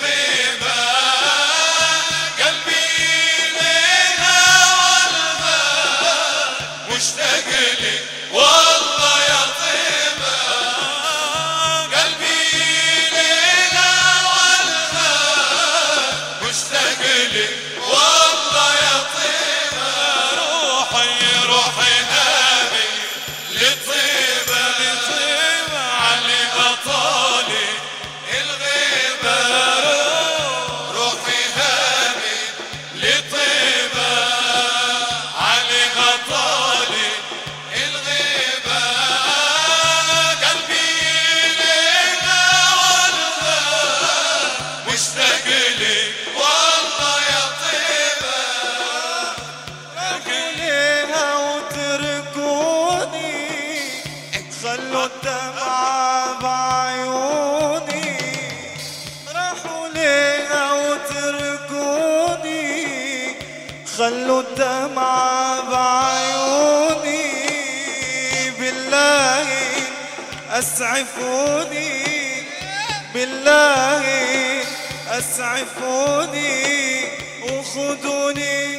man. المجتمع بعيوني راحوا ليها وتركوني خلوا الدمعة بعيوني بالله أسعفوني بالله أسعفوني. وخذوني